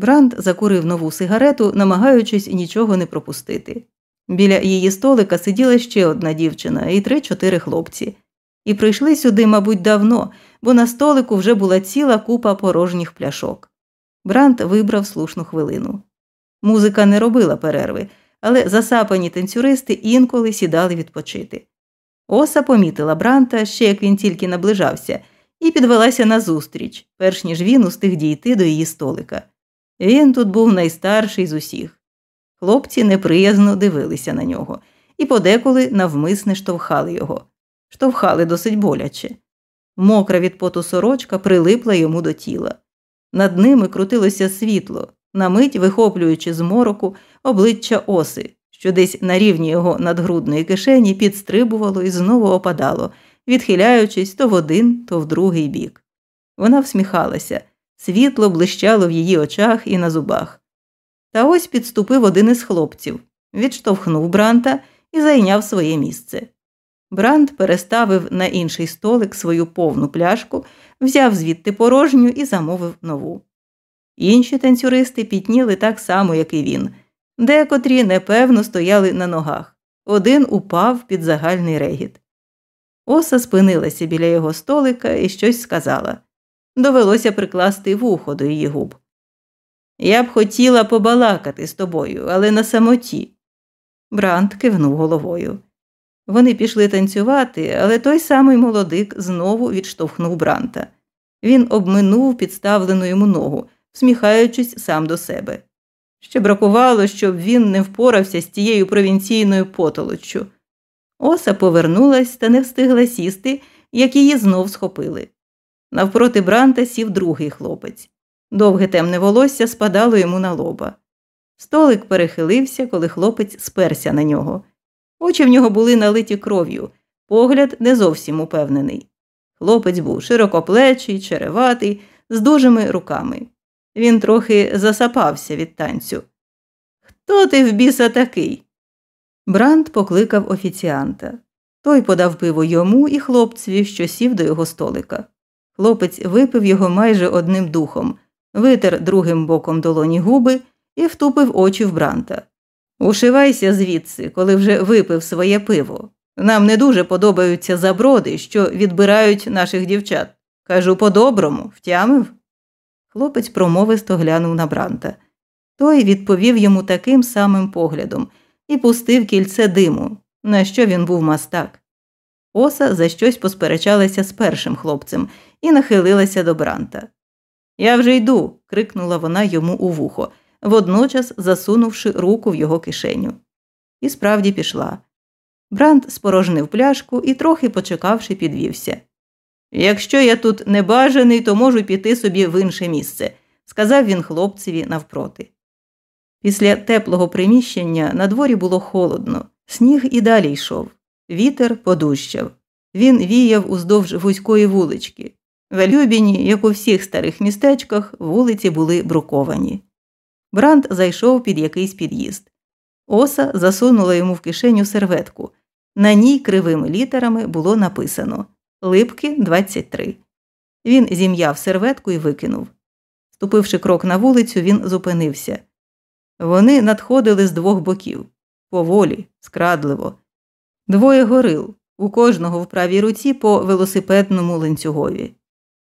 Бранд закурив нову сигарету, намагаючись нічого не пропустити. Біля її столика сиділа ще одна дівчина і три-чотири хлопці. І прийшли сюди, мабуть, давно, бо на столику вже була ціла купа порожніх пляшок. Бранд вибрав слушну хвилину. Музика не робила перерви, але засапані танцюристи інколи сідали відпочити. Оса помітила Бранта, ще як він тільки наближався, і підвелася назустріч, перш ніж він устиг дійти до її столика. Він тут був найстарший з усіх. Хлопці неприязно дивилися на нього і подеколи навмисне штовхали його, штовхали досить боляче. Мокра від поту сорочка прилипла йому до тіла. Над ними крутилося світло, на мить вихоплюючи з мороку обличчя оси, що десь на рівні його надгрудної кишені підстрибувало і знову опадало, відхиляючись то в один, то в другий бік. Вона всміхалася, світло блищало в її очах і на зубах. Та ось підступив один із хлопців, відштовхнув Бранта і зайняв своє місце. Брант переставив на інший столик свою повну пляшку, взяв звідти порожню і замовив нову. Інші танцюристи пітніли так само, як і він, декотрі непевно стояли на ногах. Один упав під загальний регіт. Оса спинилася біля його столика і щось сказала. Довелося прикласти вухо до її губ. Я б хотіла побалакати з тобою, але на самоті. Брант кивнув головою. Вони пішли танцювати, але той самий молодик знову відштовхнув Бранта. Він обминув підставлену йому ногу, всміхаючись сам до себе. Ще бракувало, щоб він не впорався з тією провінційною потолоччю. Оса повернулась та не встигла сісти, як її знов схопили. Навпроти Бранта сів другий хлопець. Довге темне волосся спадало йому на лоба. Столик перехилився, коли хлопець сперся на нього. Очі в нього були налиті кров'ю, погляд не зовсім упевнений. Хлопець був широкоплечий, череватий, з дужими руками. Він трохи засапався від танцю. Хто ти в біса такий? Бранд покликав офіціанта. Той подав пиво йому і хлопцеві, що сів до його столика. Хлопець випив його майже одним духом, витер другим боком долоні губи і втупив очі в Бранта. Ушивайся звідси, коли вже випив своє пиво. Нам не дуже подобаються заброди, що відбирають наших дівчат. Кажу по-доброму, втямив? Хлопець промовисто глянув на Бранта. Той відповів йому таким самим поглядом і пустив кільце диму, на що він був мастак. Оса за щось посперечалася з першим хлопцем і нахилилася до Бранта. Я вже йду. крикнула вона йому у вухо, водночас засунувши руку в його кишеню. І справді пішла. Брант спорожнив пляшку і, трохи почекавши, підвівся. Якщо я тут не бажаний, то можу піти собі в інше місце, сказав він хлопцеві навпроти. Після теплого приміщення на дворі було холодно, сніг і далі йшов. Вітер подущав. Він віяв уздовж вузької вулички. В Любіні, як у всіх старих містечках, вулиці були бруковані. Бранд зайшов під якийсь під'їзд. Оса засунула йому в кишеню серветку. На ній кривими літерами було написано Липки 23. Він зім'яв серветку і викинув. Ступивши крок на вулицю, він зупинився. Вони надходили з двох боків поволі, скрадливо. Двоє горил, у кожного в правій руці по велосипедному ланцюгові.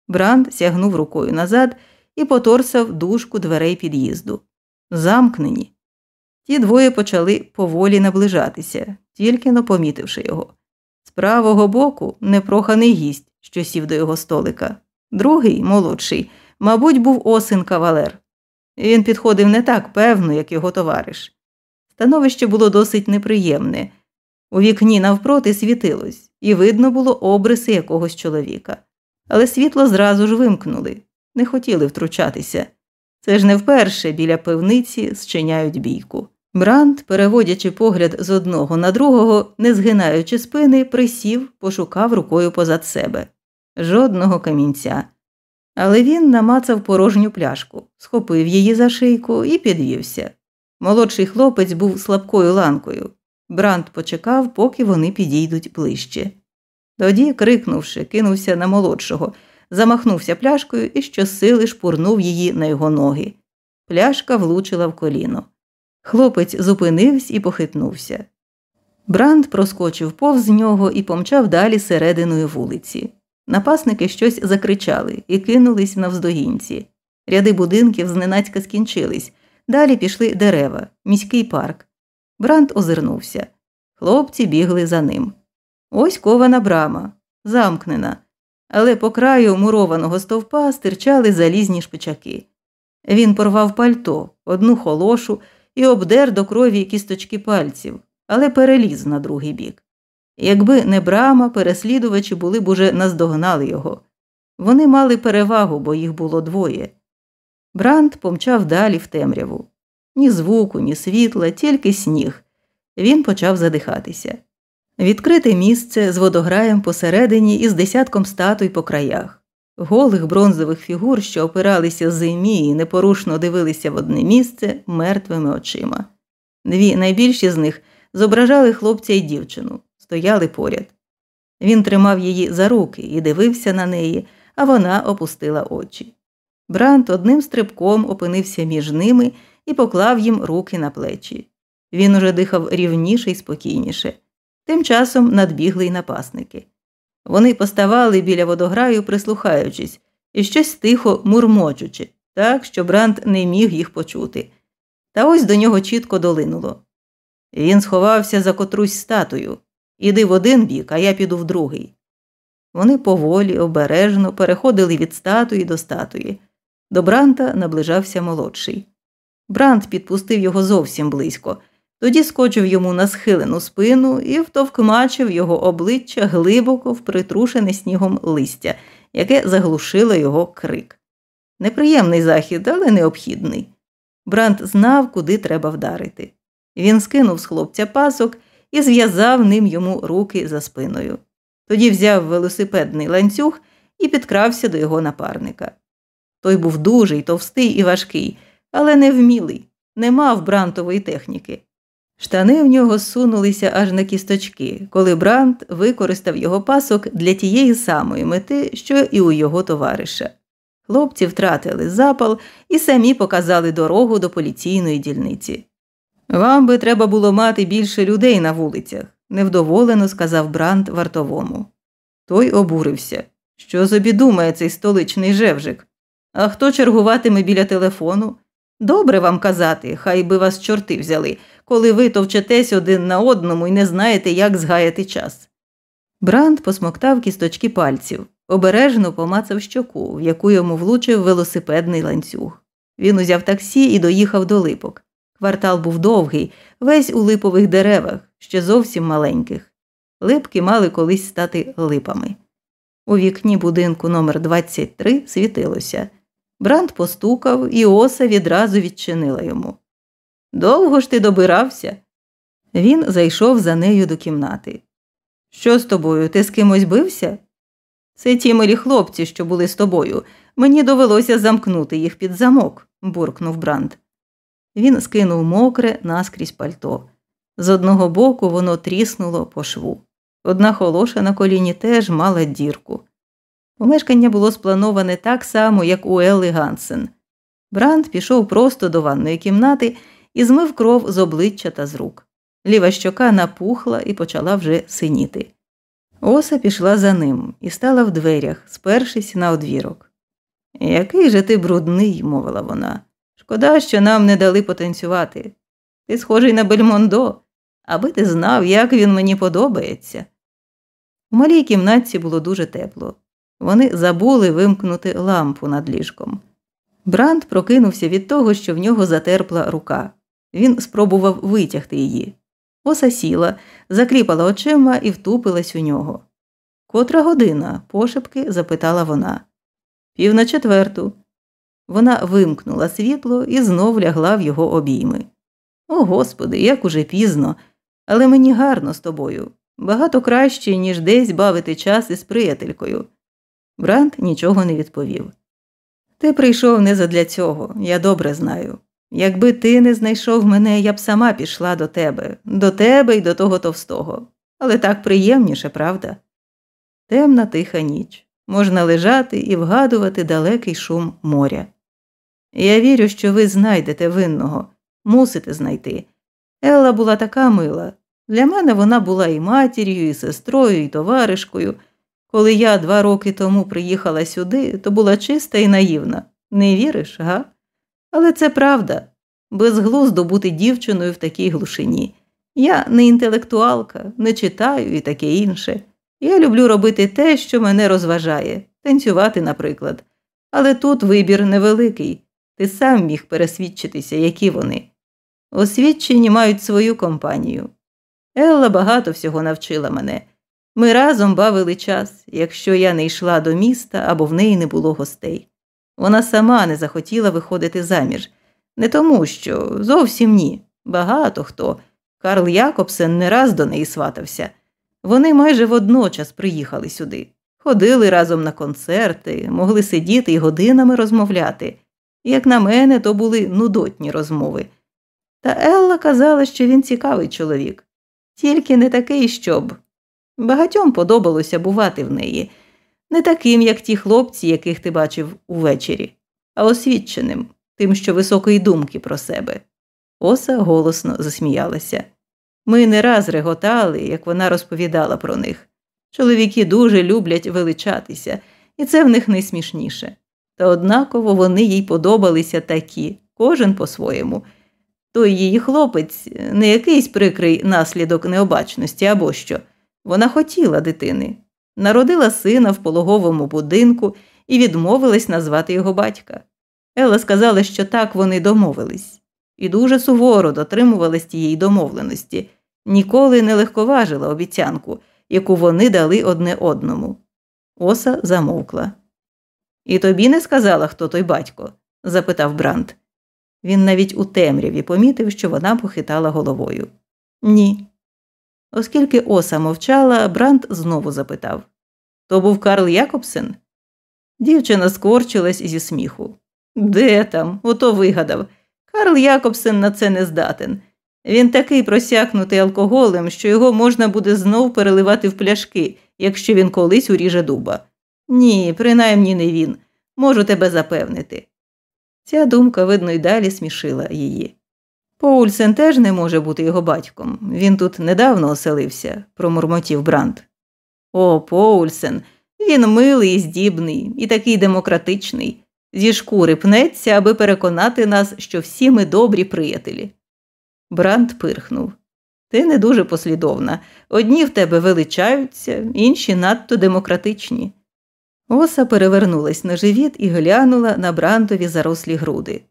Бранд сягнув рукою назад і поторсав дужку дверей під'їзду. Замкнені. Ті двоє почали поволі наближатися, тільки но помітивши його. З правого боку непроханий гість, що сів до його столика. Другий, молодший, мабуть, був осин кавалер. Він підходив не так певно, як його товариш. Становище було досить неприємне. У вікні навпроти світилось, і видно було обриси якогось чоловіка. Але світло зразу ж вимкнули, не хотіли втручатися. Це ж не вперше біля пивниці зчиняють бійку. Бранд, переводячи погляд з одного на другого, не згинаючи спини, присів, пошукав рукою позад себе. Жодного камінця. Але він намацав порожню пляшку, схопив її за шийку і підвівся. Молодший хлопець був слабкою ланкою. Бранд почекав, поки вони підійдуть ближче. Тоді, крикнувши, кинувся на молодшого, замахнувся пляшкою і щосили шпурнув її на його ноги. Пляшка влучила в коліно. Хлопець зупинився і похитнувся. Бранд проскочив повз нього і помчав далі серединою вулиці. Напасники щось закричали і кинулись навздогінці. Ряди будинків зненацька скінчились. Далі пішли дерева, міський парк. Бранд озирнувся. Хлопці бігли за ним. Ось кована брама, замкнена, але по краю мурованого стовпа стирчали залізні шпичаки. Він порвав пальто, одну холошу і обдер до крові кісточки пальців, але переліз на другий бік. Якби не брама, переслідувачі були б уже наздогнали його. Вони мали перевагу, бо їх було двоє. Бранд помчав далі в темряву. Ні звуку, ні світла, тільки сніг. Він почав задихатися. Відкрите місце з водограєм посередині і з десятком статуй по краях, голих бронзових фігур, що опиралися зимі і непорушно дивилися в одне місце мертвими очима. Дві найбільші з них зображали хлопця і дівчину, стояли поряд. Він тримав її за руки і дивився на неї, а вона опустила очі. Брант одним стрибком опинився між ними і поклав їм руки на плечі. Він уже дихав рівніше і спокійніше. Тим часом надбігли й напасники. Вони поставали біля водограю, прислухаючись, і щось тихо мурмочучи, так, що Брант не міг їх почути. Та ось до нього чітко долинуло. Він сховався за котрусь статую. Іди в один бік, а я піду в другий. Вони поволі, обережно переходили від статуї до статуї. До Бранта наближався молодший. Брант підпустив його зовсім близько, тоді скочив йому на схилену спину і втовкмачив його обличчя глибоко в притрушене снігом листя, яке заглушило його крик. Неприємний захід, але необхідний. Брант знав, куди треба вдарити. Він скинув з хлопця пасок і зв'язав ним йому руки за спиною. Тоді взяв велосипедний ланцюг і підкрався до його напарника. Той був дужий, товстий і важкий, але невмілий, не мав брантової техніки. Штани в нього сунулися аж на кісточки, коли Брант використав його пасок для тієї самої мети, що і у його товариша. Хлопці втратили запал і самі показали дорогу до поліційної дільниці. Вам би треба було мати більше людей на вулицях, невдоволено сказав Брант вартовому. Той обурився. Що собі думає цей столичний жевжик? А хто чергуватиме біля телефону? Добре вам казати, хай би вас чорти взяли, коли ви товчетесь один на одному і не знаєте, як згаяти час. Бранд посмоктав кісточки пальців, обережно помацав щоку, в яку йому влучив велосипедний ланцюг. Він узяв таксі і доїхав до липок. Квартал був довгий, весь у липових деревах, ще зовсім маленьких. Липки мали колись стати липами. У вікні будинку номер 23 світилося. Бранд постукав, і оса відразу відчинила йому. Довго ж ти добирався? Він зайшов за нею до кімнати. Що з тобою? Ти з кимось бився? Це ті милі хлопці, що були з тобою. Мені довелося замкнути їх під замок, буркнув Бранд. Він скинув мокре наскрізь пальто. З одного боку воно тріснуло по шву. Одна холоша на коліні теж мала дірку. Помешкання було сплановане так само, як у Елли Гансен. Бранд пішов просто до ванної кімнати і змив кров з обличчя та з рук. Ліва щока напухла і почала вже синіти. Оса пішла за ним і стала в дверях, спершись на одвірок. Який же ти брудний, мовила вона. Шкода, що нам не дали потанцювати. Ти схожий на Бельмондо, аби ти знав, як він мені подобається. У малій кімнатці було дуже тепло. Вони забули вимкнути лампу над ліжком. Бранд прокинувся від того, що в нього затерпла рука. Він спробував витягти її. Оса сіла, закріпала очима і втупилась у нього. Котра година? пошепки запитала вона. Пів на четверту. Вона вимкнула світло і знов лягла в його обійми. О господи, як уже пізно, але мені гарно з тобою. Багато краще, ніж десь бавити час із приятелькою. Брант нічого не відповів. Ти прийшов не задля цього, я добре знаю. Якби ти не знайшов мене, я б сама пішла до тебе, до тебе і до того товстого. Але так приємніше, правда? Темна тиха ніч. Можна лежати і вгадувати далекий шум моря. Я вірю, що ви знайдете винного, мусите знайти. Елла була така мила. Для мене вона була і матір'ю, і сестрою, і товаришкою. Коли я два роки тому приїхала сюди, то була чиста і наївна. Не віриш, га? Але це правда. Безглуздо бути дівчиною в такій глушині. Я не інтелектуалка, не читаю і таке інше. Я люблю робити те, що мене розважає, танцювати, наприклад. Але тут вибір невеликий. Ти сам міг пересвідчитися, які вони. Освідчені мають свою компанію. Елла багато всього навчила мене. Ми разом бавили час, якщо я не йшла до міста або в неї не було гостей. Вона сама не захотіла виходити заміж. Не тому, що зовсім ні. Багато хто. Карл Якобсен не раз до неї сватався. Вони майже водночас приїхали сюди, ходили разом на концерти, могли сидіти і годинами розмовляти. Як на мене, то були нудотні розмови. Та Елла казала, що він цікавий чоловік, тільки не такий, щоб. Багатьом подобалося бувати в неї, не таким, як ті хлопці, яких ти бачив увечері, а освіченим, тим, що високої думки про себе. Оса голосно засміялася. Ми не раз реготали, як вона розповідала про них. Чоловіки дуже люблять величатися, і це в них найсмішніше. Та однаково вони їй подобалися такі, кожен по-своєму. Той її хлопець не якийсь прикрий наслідок необачності або що. Вона хотіла дитини, народила сина в пологовому будинку і відмовилась назвати його батька. Елла сказала, що так вони домовились, і дуже суворо дотримувалась тієї домовленості, ніколи не легковажила обіцянку, яку вони дали одне одному. Оса замовкла. І тобі не сказала, хто той батько? запитав Брант. Він навіть у темряві помітив, що вона похитала головою. Ні. Оскільки оса мовчала, Брант знову запитав То був Карл Якобсен? Дівчина скорчилась зі сміху. Де там? Ото вигадав. Карл Якобсен на це не здатен. Він такий просякнутий алкоголем, що його можна буде знов переливати в пляшки, якщо він колись уріже дуба. Ні, принаймні не він. Можу тебе запевнити. Ця думка, видно, й далі смішила її. Поульсен теж не може бути його батьком. Він тут недавно оселився, промурмотів Бранд. О, Поульсен, він милий і здібний, і такий демократичний. Зі шкури пнеться, аби переконати нас, що всі ми добрі приятелі. Бранд пирхнув. Ти не дуже послідовна. Одні в тебе величаються, інші надто демократичні. Оса перевернулась на живіт і глянула на брантові зарослі груди.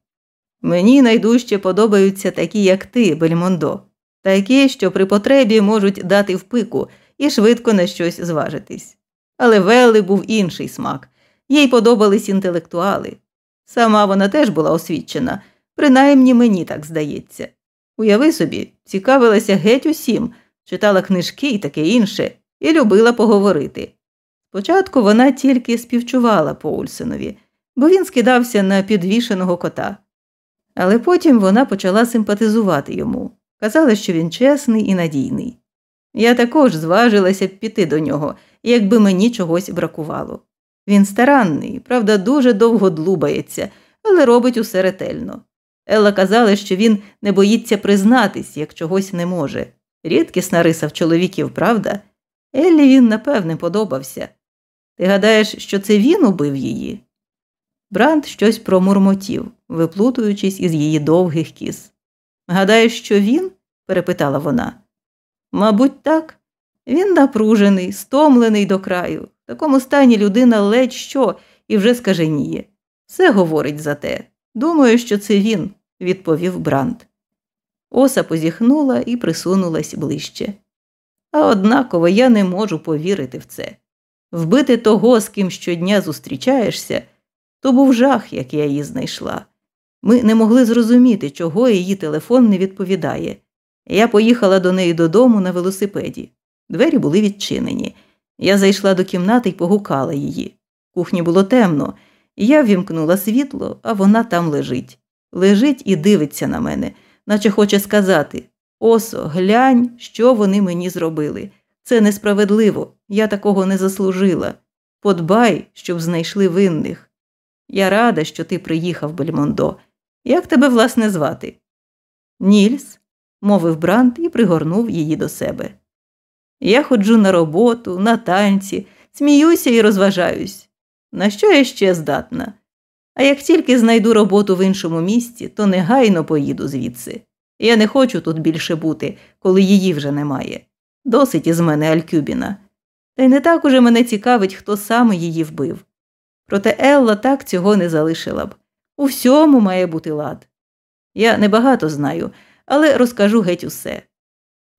Мені найдужче подобаються такі, як ти, Бельмондо, такі, що при потребі можуть дати впику і швидко на щось зважитись. Але Велли був інший смак, їй подобались інтелектуали. Сама вона теж була освічена, принаймні мені так здається. Уяви собі, цікавилася геть усім, читала книжки і таке інше, і любила поговорити. Спочатку вона тільки співчувала Поульсенові, бо він скидався на підвішеного кота. Але потім вона почала симпатизувати йому, казала, що він чесний і надійний. Я також зважилася б піти до нього, якби мені чогось бракувало. Він старанний, правда, дуже довго длубається, але робить усе ретельно. Елла казала, що він не боїться признатись, як чогось не може. Рідкісна риса в чоловіків, правда? Еллі він, напевне, подобався. Ти гадаєш, що це він убив її? Бранд щось промурмотів, виплутуючись із її довгих кіз. Гадаєш, що він? перепитала вона. Мабуть, так. Він напружений, стомлений до краю. В такому стані людина ледь що і вже скаженіє. Все говорить за те. Думаю, що це він, відповів Бранд. Оса позіхнула і присунулась ближче. А однаково я не можу повірити в це. Вбити того, з ким щодня зустрічаєшся, то був жах, як я її знайшла. Ми не могли зрозуміти, чого її телефон не відповідає. Я поїхала до неї додому на велосипеді. Двері були відчинені. Я зайшла до кімнати і погукала її. В кухні було темно, я ввімкнула світло, а вона там лежить. Лежить і дивиться на мене, наче хоче сказати Осо, глянь, що вони мені зробили. Це несправедливо, я такого не заслужила. Подбай, щоб знайшли винних. Я рада, що ти приїхав, Бельмондо. Як тебе, власне, звати? Нільс, мовив Брант і пригорнув її до себе. Я ходжу на роботу, на танці, сміюся і розважаюсь. На що я ще здатна? А як тільки знайду роботу в іншому місці, то негайно поїду звідси. Я не хочу тут більше бути, коли її вже немає. Досить із мене Алькюбіна. Та й не так уже мене цікавить, хто саме її вбив. Проте Елла так цього не залишила б. У всьому має бути лад. Я небагато знаю, але розкажу геть усе.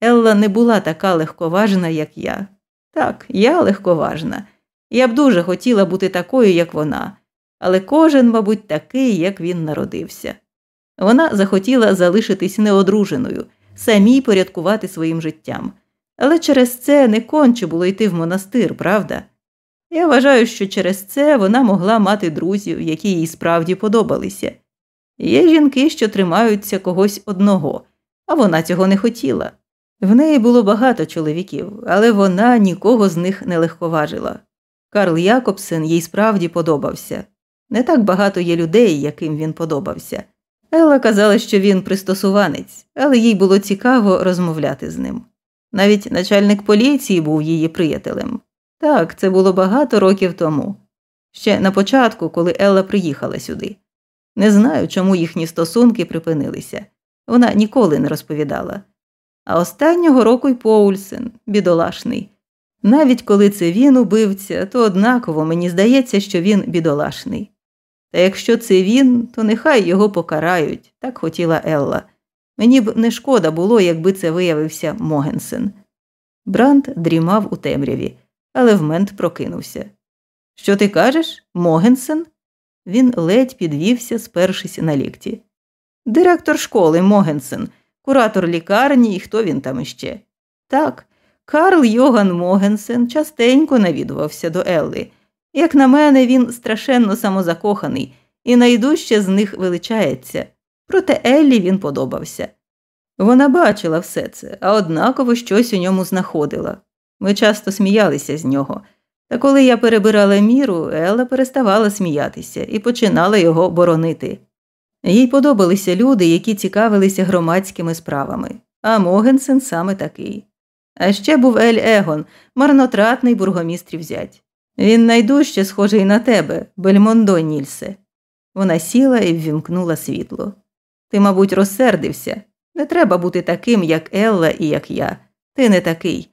Елла не була така легковажна, як я. Так, я легковажна. Я б дуже хотіла бути такою, як вона, але кожен, мабуть, такий, як він народився. Вона захотіла залишитись неодруженою, самій порядкувати своїм життям. Але через це не конче було йти в монастир, правда? Я вважаю, що через це вона могла мати друзів, які їй справді подобалися. Є жінки, що тримаються когось одного, а вона цього не хотіла. В неї було багато чоловіків, але вона нікого з них не легковажила. Карл Якобсен їй справді подобався. Не так багато є людей, яким він подобався. Елла казала, що він пристосуванець, але їй було цікаво розмовляти з ним. Навіть начальник поліції був її приятелем. Так, це було багато років тому, ще на початку, коли Елла приїхала сюди. Не знаю, чому їхні стосунки припинилися. Вона ніколи не розповідала. А останнього року й Поульсен, бідолашний. Навіть коли це він убивця, то однаково мені здається, що він бідолашний. Та якщо це він, то нехай його покарають, так хотіла Елла. Мені б не шкода було, якби це виявився Могенсен. Бранд дрімав у темряві, але вмент прокинувся. Що ти кажеш, Могенсен? Він ледь підвівся, спершись на лікті. Директор школи Могенсен, куратор лікарні і хто він там іще. Так, Карл Йоган Могенсен частенько навідувався до Елли. Як на мене, він страшенно самозакоханий і найдужче з них величається. Проте Еллі він подобався. Вона бачила все це, а однаково щось у ньому знаходила. Ми часто сміялися з нього. Та коли я перебирала міру, Елла переставала сміятися і починала його боронити. Їй подобалися люди, які цікавилися громадськими справами, а Могенсен саме такий. А ще був Ель Егон, марнотратний бургомістрів зять. Він найдужче схожий на тебе, Бельмондо Нільсе. Вона сіла і ввімкнула світло. Ти, мабуть, розсердився. Не треба бути таким, як Елла і як я. Ти не такий.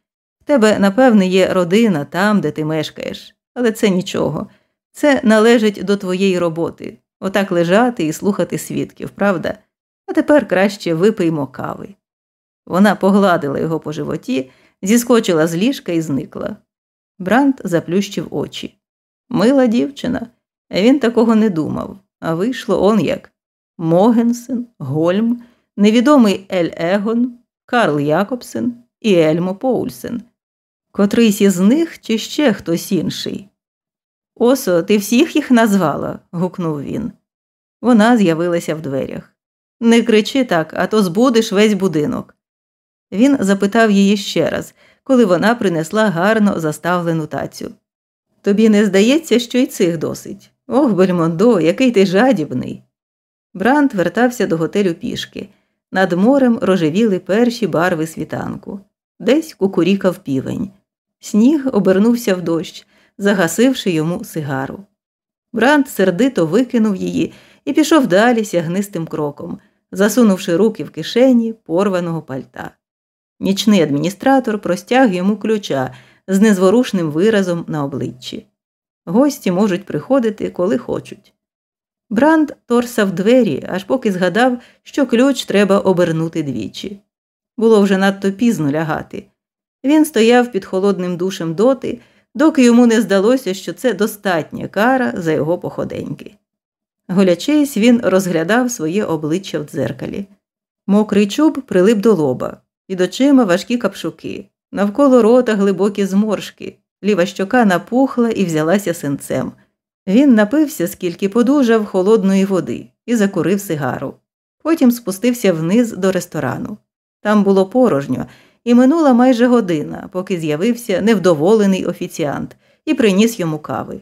Тебе, напевне, є родина там, де ти мешкаєш, але це нічого. Це належить до твоєї роботи отак лежати і слухати свідків, правда? А тепер краще випиймо кави. Вона погладила його по животі, зіскочила з ліжка і зникла. Брант заплющив очі. Мила дівчина. Він такого не думав, а вийшло он як Могенсен, Гольм, невідомий Ель Егон, Карл Якобсен і Ельмо Поульсен. Котрийсь із них чи ще хтось інший. Осо, ти всіх їх назвала? гукнув він. Вона з'явилася в дверях. Не кричи так, а то збудеш весь будинок. Він запитав її ще раз, коли вона принесла гарно заставлену тацю. Тобі не здається, що й цих досить. Ох, Бельмондо, який ти жадібний. Брант вертався до готелю пішки. Над морем рожевіли перші барви світанку. Десь кукурікав півень. Сніг обернувся в дощ, загасивши йому сигару. Брант сердито викинув її і пішов далі сягнистим кроком, засунувши руки в кишені порваного пальта. Нічний адміністратор простяг йому ключа з незворушним виразом на обличчі. Гості можуть приходити, коли хочуть. Бранд торсав двері, аж поки згадав, що ключ треба обернути двічі. Було вже надто пізно лягати. Він стояв під холодним душем доти, доки йому не здалося, що це достатня кара за його походеньки. Голячись, він розглядав своє обличчя в дзеркалі. Мокрий чуб прилип до лоба, під очима важкі капшуки, навколо рота глибокі зморшки, ліва щока напухла і взялася синцем. Він напився, скільки подужав холодної води, і закурив сигару. Потім спустився вниз до ресторану. Там було порожньо, і минула майже година, поки з'явився невдоволений офіціант і приніс йому кави.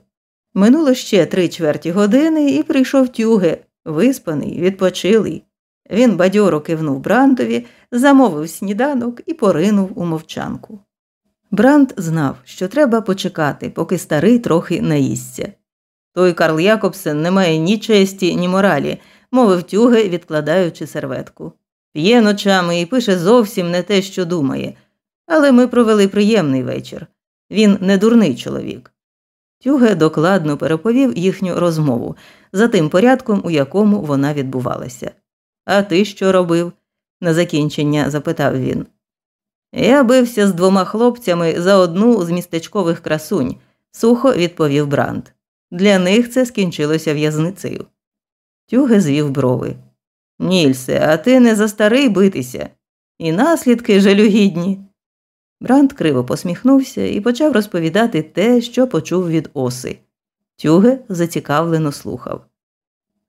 Минуло ще три чверті години, і прийшов тюге, виспаний, відпочилий. Він бадьоро кивнув Брантові, замовив сніданок і поринув у мовчанку. Брант знав, що треба почекати, поки старий трохи наїсться. Той Карл Якобсен не має ні честі, ні моралі, мовив тюге, відкладаючи серветку. П'є ночами і пише зовсім не те, що думає, але ми провели приємний вечір. Він не дурний чоловік. Тюге докладно переповів їхню розмову за тим порядком, у якому вона відбувалася. А ти що робив? на закінчення запитав він. Я бився з двома хлопцями за одну з містечкових красунь, сухо відповів Бранд. Для них це скінчилося в'язницею. Тюге звів брови. Нільсе, а ти не за старий битися. І наслідки жалюгідні. Бранд криво посміхнувся і почав розповідати те, що почув від оси. Тюге зацікавлено слухав.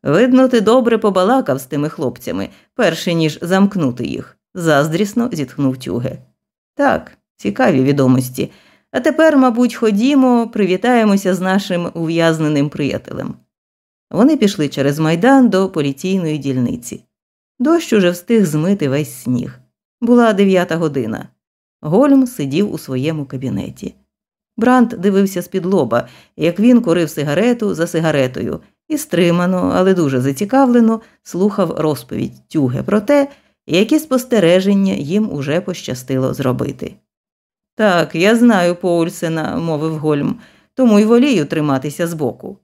Видно, ти добре побалакав з тими хлопцями, перше ніж замкнути їх, заздрісно зітхнув тюге. Так, цікаві відомості. А тепер, мабуть, ходімо, привітаємося з нашим ув'язненим приятелем. Вони пішли через майдан до поліційної дільниці. Дощ уже встиг змити весь сніг. Була дев'ята година. Гольм сидів у своєму кабінеті. Брант дивився з-під лоба, як він курив сигарету за сигаретою і стримано, але дуже зацікавлено слухав розповідь тюге про те, які спостереження їм уже пощастило зробити. Так, я знаю Поульсена, мовив Гольм, тому й волію триматися збоку.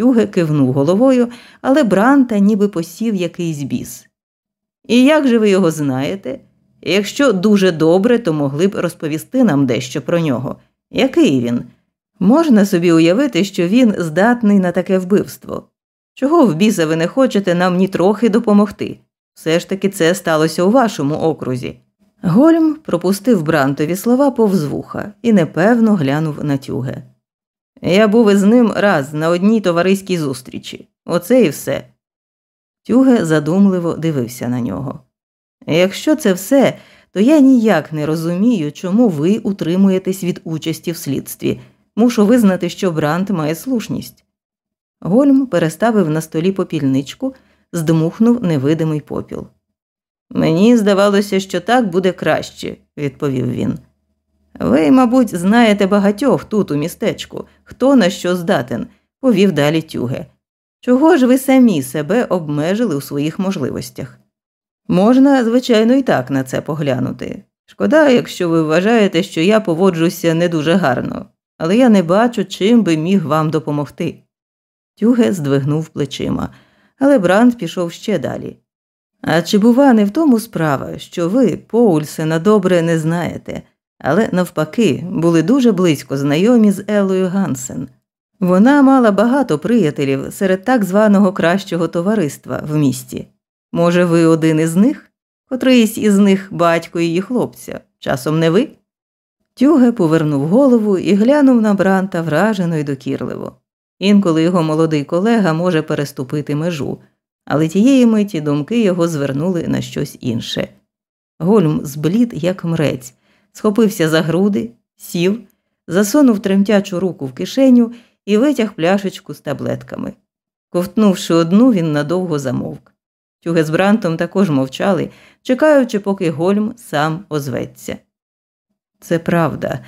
Тюге кивнув головою, але Бранта ніби посів якийсь біс. І як же ви його знаєте? Якщо дуже добре, то могли б розповісти нам дещо про нього. Який він? Можна собі уявити, що він здатний на таке вбивство. Чого в біса ви не хочете нам нітрохи допомогти? Все ж таки це сталося у вашому окрузі. Гольм пропустив Брантові слова повз вуха і непевно глянув на тюге. Я був із ним раз на одній товариській зустрічі. Оце і все. Тюге задумливо дивився на нього. Якщо це все, то я ніяк не розумію, чому ви утримуєтесь від участі в слідстві. Мушу визнати, що Брант має слушність. Гольм переставив на столі попільничку, здмухнув невидимий попіл. Мені здавалося, що так буде краще, відповів він. Ви, мабуть, знаєте багатьох тут, у містечку, хто на що здатен, повів далі тюге. Чого ж ви самі себе обмежили у своїх можливостях? Можна, звичайно, і так на це поглянути. Шкода, якщо ви вважаєте, що я поводжуся не дуже гарно, але я не бачу, чим би міг вам допомогти. Тюге здвигнув плечима, але Бранд пішов ще далі. А чи, бува, не в тому справа, що ви, Поульсена, добре не знаєте, але навпаки були дуже близько знайомі з Елою Гансен. Вона мала багато приятелів серед так званого кращого товариства в місті. Може, ви один із них? Котрийсь із них батько її хлопця, часом не ви? Тюге повернув голову і глянув на Бранта вражено й докірливо. Інколи його молодий колега може переступити межу, але тієї миті думки його звернули на щось інше. Гольм зблід, як мрець, схопився за груди, сів, засунув тремтячу руку в кишеню і витяг пляшечку з таблетками. Ковтнувши одну, він надовго замовк. Тюге з Брантом також мовчали, чекаючи, поки Гольм сам озветься. Це правда,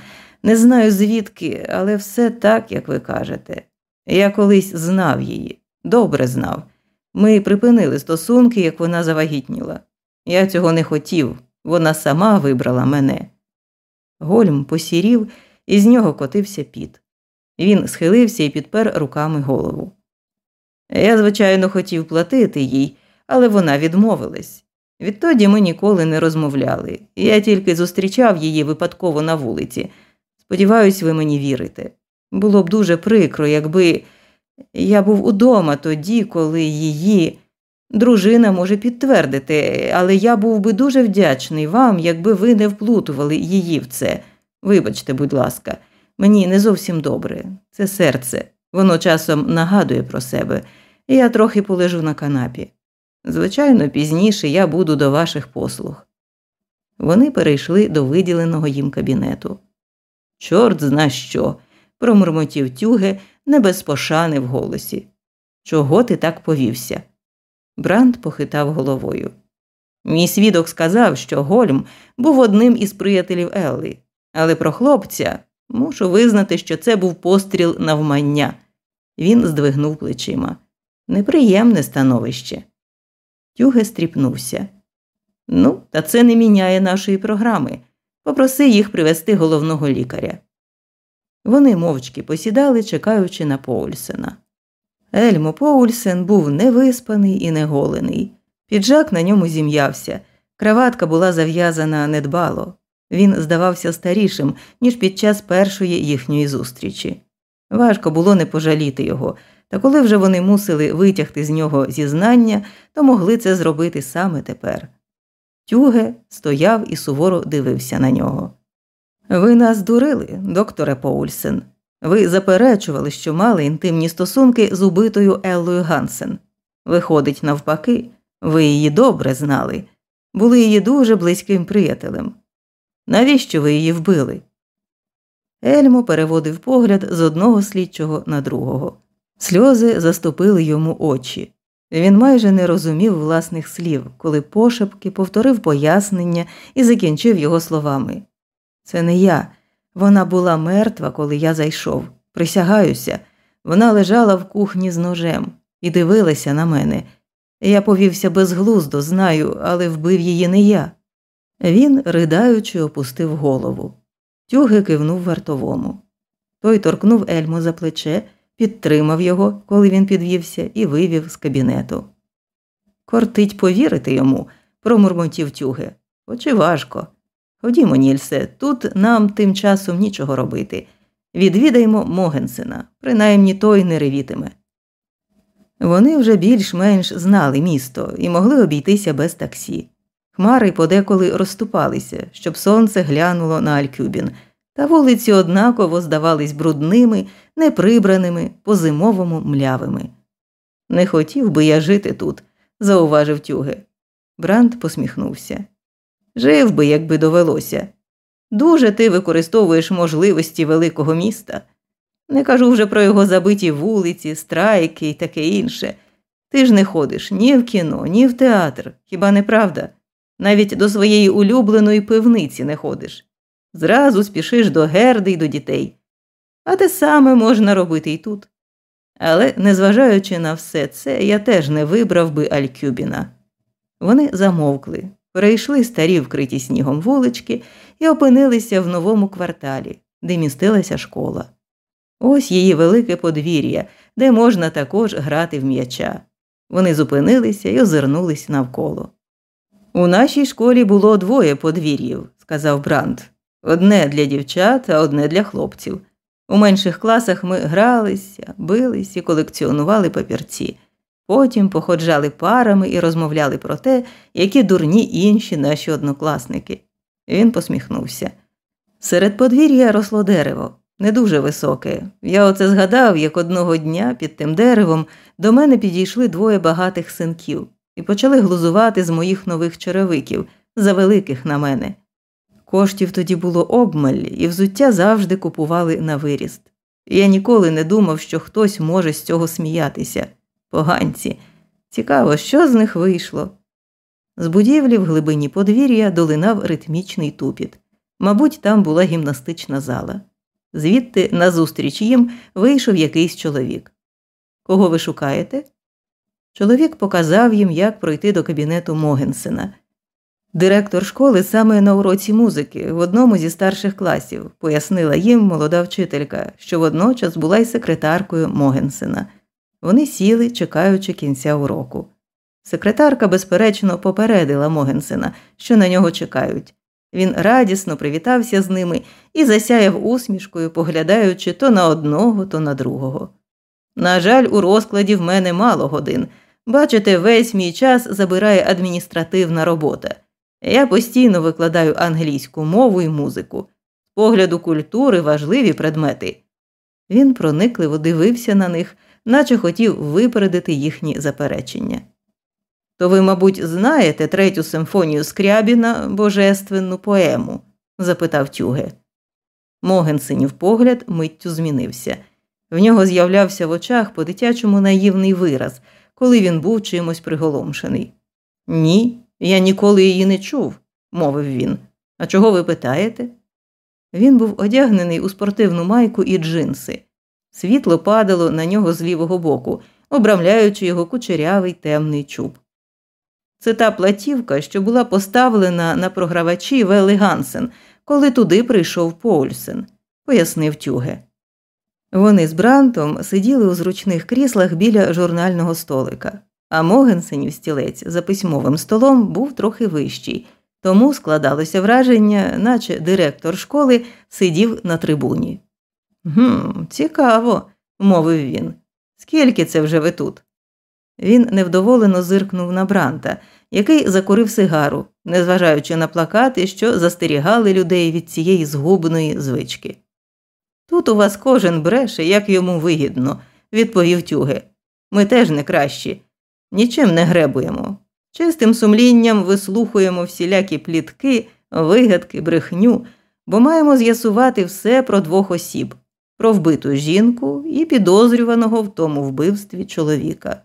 не знаю звідки, але все так, як ви кажете. Я колись знав її, добре знав. Ми припинили стосунки, як вона завагітніла. Я цього не хотів, вона сама вибрала мене. Гольм посірів, і з нього котився піт. Він схилився і підпер руками голову. Я, звичайно, хотів платити їй, але вона відмовилась. Відтоді ми ніколи не розмовляли, я тільки зустрічав її випадково на вулиці. Сподіваюсь, ви мені вірите. Було б дуже прикро, якби я був удома тоді, коли її дружина може підтвердити, але я був би дуже вдячний вам, якби ви не вплутували її в це. Вибачте, будь ласка, мені не зовсім добре. Це серце. Воно часом нагадує про себе, і я трохи полежу на канапі. Звичайно, пізніше я буду до ваших послуг. Вони перейшли до виділеного їм кабінету. Чорт зна що, промурмотів тюге, не без пошани в голосі. Чого ти так повівся? Бранд похитав головою. Мій свідок сказав, що Гольм був одним із приятелів Елли, але про хлопця мушу визнати, що це був постріл навмання. Він здвигнув плечима. Неприємне становище. Тюге стріпнувся. Ну, та це не міняє нашої програми. Попроси їх привезти головного лікаря. Вони мовчки посідали, чекаючи на Поульсена. Ельмо Поульсен був невиспаний і неголений. Піджак на ньому зім'явся, краватка була зав'язана недбало. Він здавався старішим, ніж під час першої їхньої зустрічі. Важко було не пожаліти його, та коли вже вони мусили витягти з нього зізнання, то могли це зробити саме тепер. Тюге стояв і суворо дивився на нього. Ви нас дурили, докторе Поульсен. Ви заперечували, що мали інтимні стосунки з убитою Еллою Гансен. Виходить, навпаки, ви її добре знали, були її дуже близьким приятелем. Навіщо ви її вбили? Ельмо переводив погляд з одного слідчого на другого. Сльози заступили йому очі. Він майже не розумів власних слів, коли пошепки повторив пояснення і закінчив його словами. Це не я. Вона була мертва, коли я зайшов. Присягаюся, вона лежала в кухні з ножем і дивилася на мене. Я повівся безглуздо, знаю, але вбив її не я. Він, riдаючи, опустив голову. Тюги кивнув вартовому. Той торкнув Ельму за плече, підтримав його, коли він підвівся, і вивів з кабінету. Кортить повірити йому, промурмотів тюги. Очі важко. Ходімо, Нільсе, тут нам тим часом нічого робити. Відвідаймо Могенсена, принаймні той не ревітиме. Вони вже більш-менш знали місто і могли обійтися без таксі. Хмари подеколи розступалися, щоб сонце глянуло на Алькюбін, та вулиці однаково здавались брудними, неприбраними, по зимовому млявими. Не хотів би я жити тут, зауважив тюге. Бранд посміхнувся. Жив би, якби довелося. Дуже ти використовуєш можливості великого міста. Не кажу вже про його забиті вулиці, страйки і таке інше. Ти ж не ходиш ні в кіно, ні в театр, хіба не правда? Навіть до своєї улюбленої пивниці не ходиш. Зразу спішиш до герди й до дітей. А те саме можна робити і тут. Але, незважаючи на все це, я теж не вибрав би Алькюбіна. Вони замовкли, перейшли старі вкриті снігом вулички і опинилися в новому кварталі, де містилася школа. Ось її велике подвір'я, де можна також грати в м'яча. Вони зупинилися і озирнулись навколо. У нашій школі було двоє подвір'їв, сказав Бранд. Одне для дівчат, а одне для хлопців. У менших класах ми гралися, бились і колекціонували папірці. Потім походжали парами і розмовляли про те, які дурні інші наші однокласники. Він посміхнувся. Серед подвір'я росло дерево, не дуже високе. Я оце згадав, як одного дня під тим деревом до мене підійшли двоє багатих синків і почали глузувати з моїх нових черевиків, завеликих на мене. Коштів тоді було обмаль, і взуття завжди купували на виріст. Я ніколи не думав, що хтось може з цього сміятися. Поганці. Цікаво, що з них вийшло. З будівлі в глибині подвір'я долинав ритмічний тупіт. Мабуть, там була гімнастична зала. Звідти, назустріч їм, вийшов якийсь чоловік. Кого ви шукаєте? Чоловік показав їм, як пройти до кабінету Могенсена. Директор школи саме на уроці музики в одному зі старших класів, пояснила їм молода вчителька, що водночас була й секретаркою Могенсена. Вони сіли, чекаючи кінця уроку. Секретарка, безперечно, попередила Могенсена, що на нього чекають. Він радісно привітався з ними і засяяв усмішкою, поглядаючи то на одного, то на другого. На жаль, у розкладі в мене мало годин. Бачите, весь мій час забирає адміністративна робота. Я постійно викладаю англійську мову і музику, з погляду культури важливі предмети. Він проникливо дивився на них, наче хотів випередити їхні заперечення. То ви, мабуть, знаєте третю симфонію Скрябіна божественну поему? запитав тюге. Могенсинів погляд миттю змінився. В нього з'являвся в очах по дитячому наївний вираз, коли він був чимось приголомшений. Ні, я ніколи її не чув, мовив він. А чого ви питаєте? Він був одягнений у спортивну майку і джинси. Світло падало на нього з лівого боку, обрамляючи його кучерявий темний чуб. Це та платівка, що була поставлена на програвачі Велли Гансен, коли туди прийшов Поульсен, пояснив тюге. Вони з Брантом сиділи у зручних кріслах біля журнального столика, а Могенсенів стілець за письмовим столом був трохи вищий, тому складалося враження, наче директор школи сидів на трибуні. «Гм, цікаво, мовив він. Скільки це вже ви тут? Він невдоволено зиркнув на Бранта, який закурив сигару, незважаючи на плакати, що застерігали людей від цієї згубної звички. Тут у вас кожен бреше, як йому вигідно, відповів тюге. Ми теж не кращі, нічим не гребуємо. Чистим сумлінням вислухуємо всілякі плітки, вигадки, брехню, бо маємо з'ясувати все про двох осіб про вбиту жінку і підозрюваного в тому вбивстві чоловіка.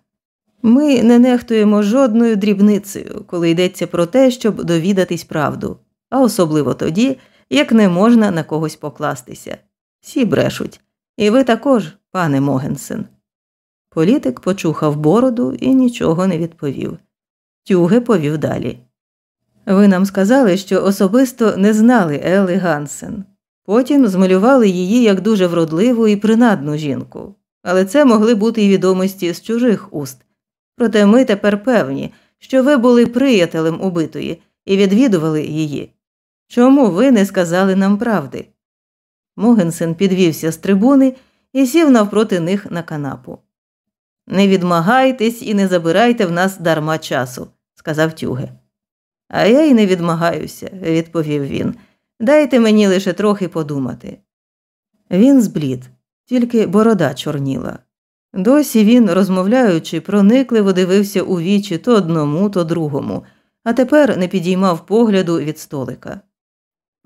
Ми не нехтуємо жодною дрібницею, коли йдеться про те, щоб довідатись правду, а особливо тоді, як не можна на когось покластися. Всі брешуть. І ви також, пане Могенсен. Політик почухав бороду і нічого не відповів. Тюге повів далі. Ви нам сказали, що особисто не знали Елли Гансен. Потім змалювали її як дуже вродливу і принадну жінку, але це могли бути й відомості з чужих уст. Проте ми тепер певні, що ви були приятелем убитої і відвідували її. Чому ви не сказали нам правди? Могенсен підвівся з трибуни і сів навпроти них на канапу. Не відмагайтесь і не забирайте в нас дарма часу, сказав тюге. А я й не відмагаюся, відповів він. Дайте мені лише трохи подумати. Він зблід, тільки борода чорніла. Досі він, розмовляючи, проникливо дивився у вічі то одному, то другому, а тепер не підіймав погляду від столика.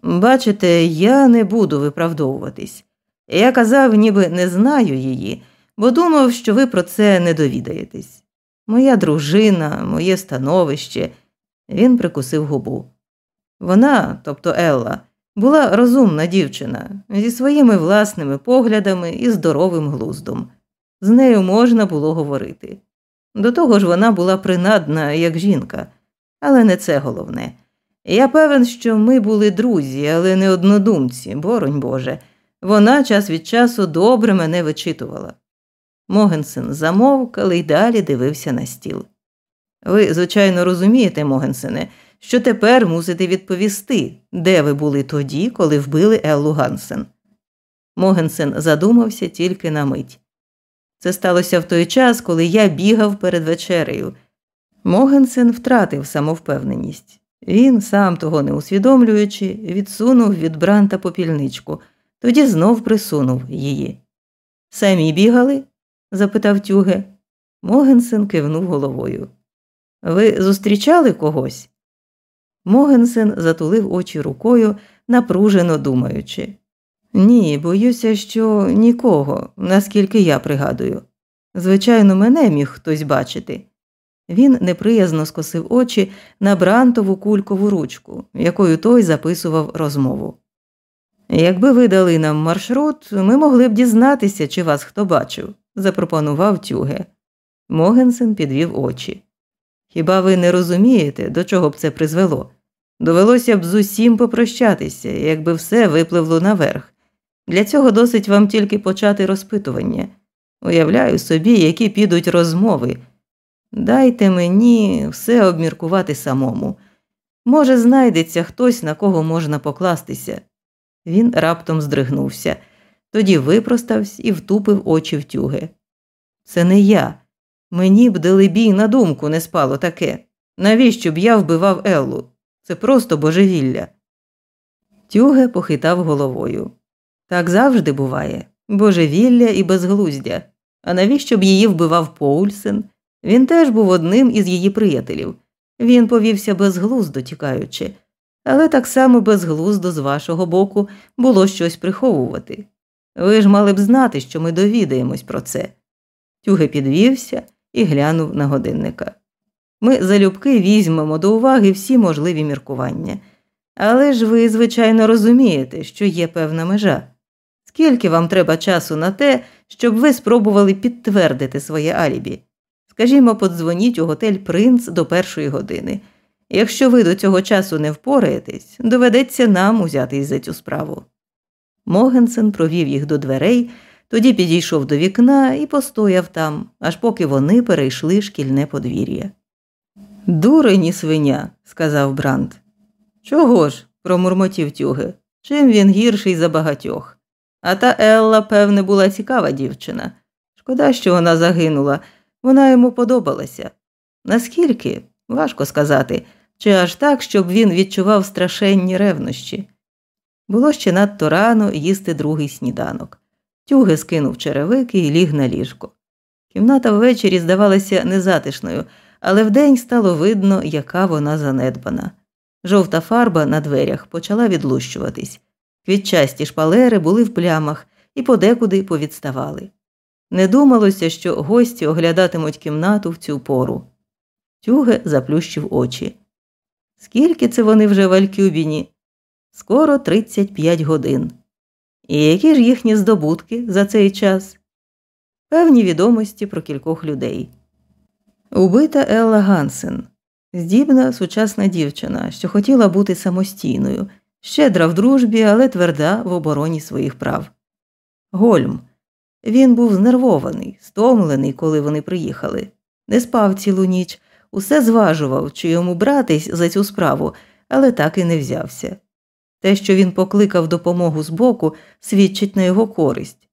Бачите, я не буду виправдовуватись. Я казав, ніби не знаю її, бо думав, що ви про це не довідаєтесь. Моя дружина, моє становище. Він прикусив губу. Вона, тобто Елла, була розумна дівчина зі своїми власними поглядами і здоровим глуздом. З нею можна було говорити. До того ж, вона була принадна, як жінка, але не це головне. Я певен, що ми були друзі, але не однодумці, боронь Боже. Вона час від часу добре мене вичитувала. Могенсен замовк, але й далі дивився на стіл. Ви, звичайно, розумієте, Могенсене, що тепер мусите відповісти, де ви були тоді, коли вбили Еллу Гансен. Могенсен задумався тільки на мить. Це сталося в той час, коли я бігав перед вечерею. Могенсен втратив самовпевненість. Він, сам того не усвідомлюючи, відсунув від бранта попільничку, тоді знов присунув її. Самі бігали? запитав тюге. Могенсен кивнув головою. Ви зустрічали когось? Могенсен затулив очі рукою, напружено думаючи. Ні, боюся, що нікого, наскільки я пригадую. Звичайно, мене міг хтось бачити. Він неприязно скосив очі на брантову кулькову ручку, якою той записував розмову. Якби ви дали нам маршрут, ми могли б дізнатися, чи вас хто бачив, запропонував тюге. Могенсен підвів очі. Хіба ви не розумієте, до чого б це призвело? Довелося б з усім попрощатися, якби все випливло наверх. Для цього досить вам тільки почати розпитування. Уявляю собі, які підуть розмови. Дайте мені все обміркувати самому. Може, знайдеться хтось, на кого можна покластися. Він раптом здригнувся, тоді випростався і втупив очі в тюги. Це не я. Мені б далебій на думку не спало таке. Навіщо б я вбивав Еллу? Це просто божевілля. Тюге похитав головою. Так завжди буває божевілля і безглуздя. А навіщо б її вбивав Поульсен? Він теж був одним із її приятелів. Він повівся безглуздо тікаючи, але так само безглуздо з вашого боку було щось приховувати. Ви ж мали б знати, що ми довідаємось про це. Тюге підвівся і глянув на годинника. Ми залюбки візьмемо до уваги всі можливі міркування. Але ж ви, звичайно, розумієте, що є певна межа. Скільки вам треба часу на те, щоб ви спробували підтвердити своє алібі? Скажімо, подзвоніть у готель Принц до першої години. Якщо ви до цього часу не впораєтесь, доведеться нам узятись за цю справу. Могенсен провів їх до дверей, тоді підійшов до вікна і постояв там, аж поки вони перейшли шкільне подвір'я. Дурені свиня, сказав Бранд. Чого ж? промурмотів тюги. Чим він гірший за багатьох? А та Елла, певне, була цікава дівчина. Шкода, що вона загинула, вона йому подобалася. Наскільки? Важко сказати, чи аж так, щоб він відчував страшенні ревнощі. Було ще надто рано їсти другий сніданок. Тюги скинув черевики і ліг на ліжко. Кімната ввечері здавалася незатишною, але вдень стало видно, яка вона занедбана. Жовта фарба на дверях почала відлущуватись. Квітчасті шпалери були в плямах і подекуди повідставали. Не думалося, що гості оглядатимуть кімнату в цю пору. Тюге заплющив очі. Скільки це вони вже в Алькюбіні? Скоро 35 годин. І які ж їхні здобутки за цей час? Певні відомості про кількох людей. Убита Елла Гансен, здібна сучасна дівчина, що хотіла бути самостійною, щедра в дружбі, але тверда в обороні своїх прав. Гольм. Він був знервований, стомлений, коли вони приїхали, не спав цілу ніч, усе зважував, чи йому братись за цю справу, але так і не взявся. Те, що він покликав допомогу збоку, свідчить на його користь,